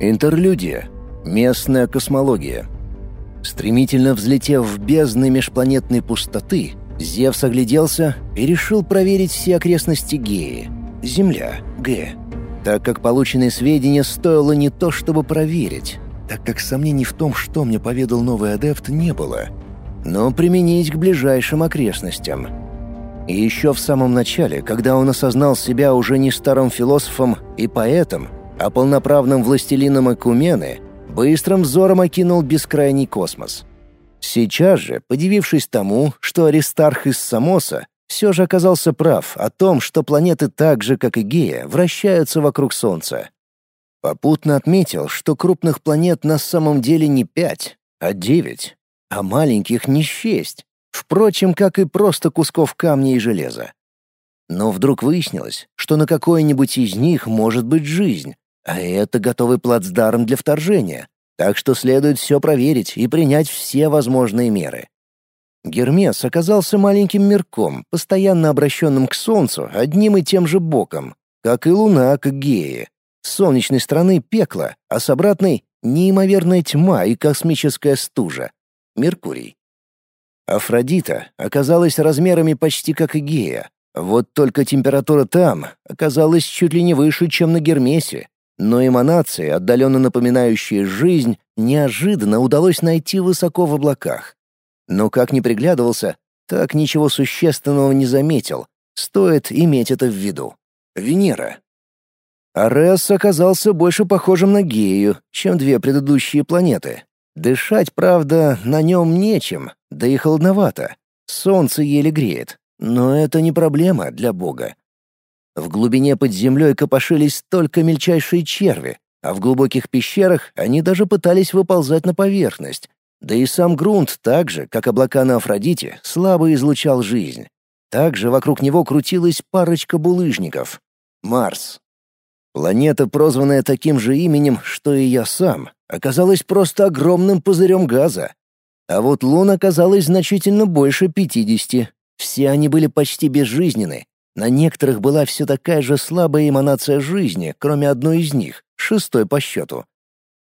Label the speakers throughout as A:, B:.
A: Интерлюдия. Местная космология. Стремительно взлетев в бездны межпланетной пустоты, Зевс огляделся и решил проверить все окрестности Геи. Земля, Г. Так как полученные сведения стоило не то, чтобы проверить, так как сомнений в том, что мне поведал новый адепт, не было, но применить к ближайшим окрестностям. И еще в самом начале, когда он осознал себя уже не старым философом и поэтом, а полноправным властелином Акумены, быстрым взором окинул бескрайний космос. Сейчас же, подивившись тому, что Аристарх из Самоса все же оказался прав о том, что планеты так же, как и Гея, вращаются вокруг Солнца. Попутно отметил, что крупных планет на самом деле не пять, а девять, а маленьких не счесть, впрочем, как и просто кусков камня и железа. Но вдруг выяснилось, что на какой-нибудь из них может быть жизнь, а это готовый плацдарм для вторжения, так что следует все проверить и принять все возможные меры. Гермес оказался маленьким мирком, постоянно обращенным к Солнцу одним и тем же боком, как и Луна к Гее. С солнечной стороны пекло, а с обратной — неимоверная тьма и космическая стужа — Меркурий. Афродита оказалась размерами почти как и Гея, вот только температура там оказалась чуть ли не выше, чем на Гермесе, но эманации, отдаленно напоминающие жизнь, неожиданно удалось найти высоко в облаках. Но как ни приглядывался, так ничего существенного не заметил. Стоит иметь это в виду. Венера. Арес оказался больше похожим на Гею, чем две предыдущие планеты. Дышать, правда, на нем нечем, да и холодновато. Солнце еле греет, но это не проблема для Бога. В глубине под землей копошились только мельчайшие черви, а в глубоких пещерах они даже пытались выползать на поверхность. Да и сам грунт так же, как облака на Афродите, слабо излучал жизнь. Также вокруг него крутилась парочка булыжников. Марс. Планета, прозванная таким же именем, что и я сам, оказалась просто огромным пузырем газа. А вот лун оказалось значительно больше пятидесяти. Все они были почти безжизненны, на некоторых была все такая же слабая эманация жизни, кроме одной из них, шестой по счету.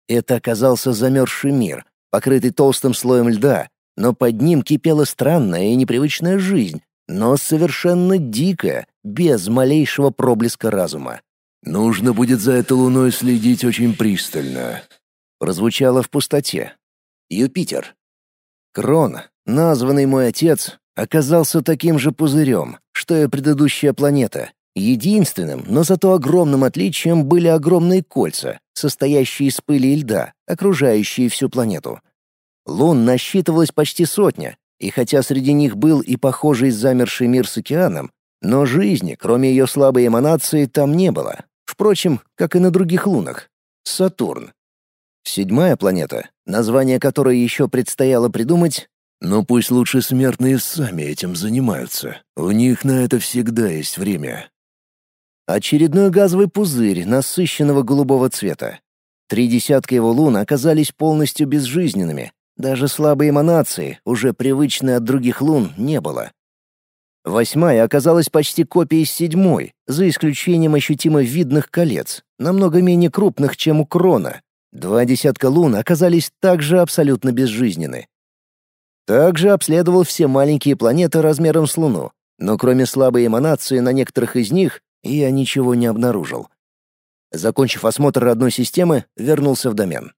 A: Это оказался замерзший мир, покрытый толстым слоем льда, но под ним кипела странная и непривычная жизнь, но совершенно дикая, без малейшего проблеска разума.
B: «Нужно будет за этой луной следить очень пристально», —
A: прозвучало в пустоте. Юпитер. Крон, названный мой отец, оказался таким же пузырем, что и предыдущая планета. Единственным, но зато огромным отличием были огромные кольца, состоящие из пыли и льда, окружающие всю планету. Лун насчитывалось почти сотня, и хотя среди них был и похожий замерший мир с океаном, но жизни, кроме ее слабой эманации, там не было. Впрочем, как и на других лунах. Сатурн. Седьмая планета, название которой еще предстояло придумать,
B: но пусть лучше смертные сами этим занимаются. У них на это всегда есть время.
A: Очередной газовый пузырь насыщенного голубого цвета. Три десятка его лун оказались полностью безжизненными. Даже слабые эманации, уже привычные от других лун, не было. Восьмая оказалась почти копией седьмой, за исключением ощутимо видных колец, намного менее крупных, чем у Крона. Два десятка лун оказались также абсолютно безжизненны. Также обследовал все маленькие планеты размером с Луну, но кроме слабой эманации на некоторых из них я ничего не обнаружил. Закончив осмотр родной системы, вернулся в домен.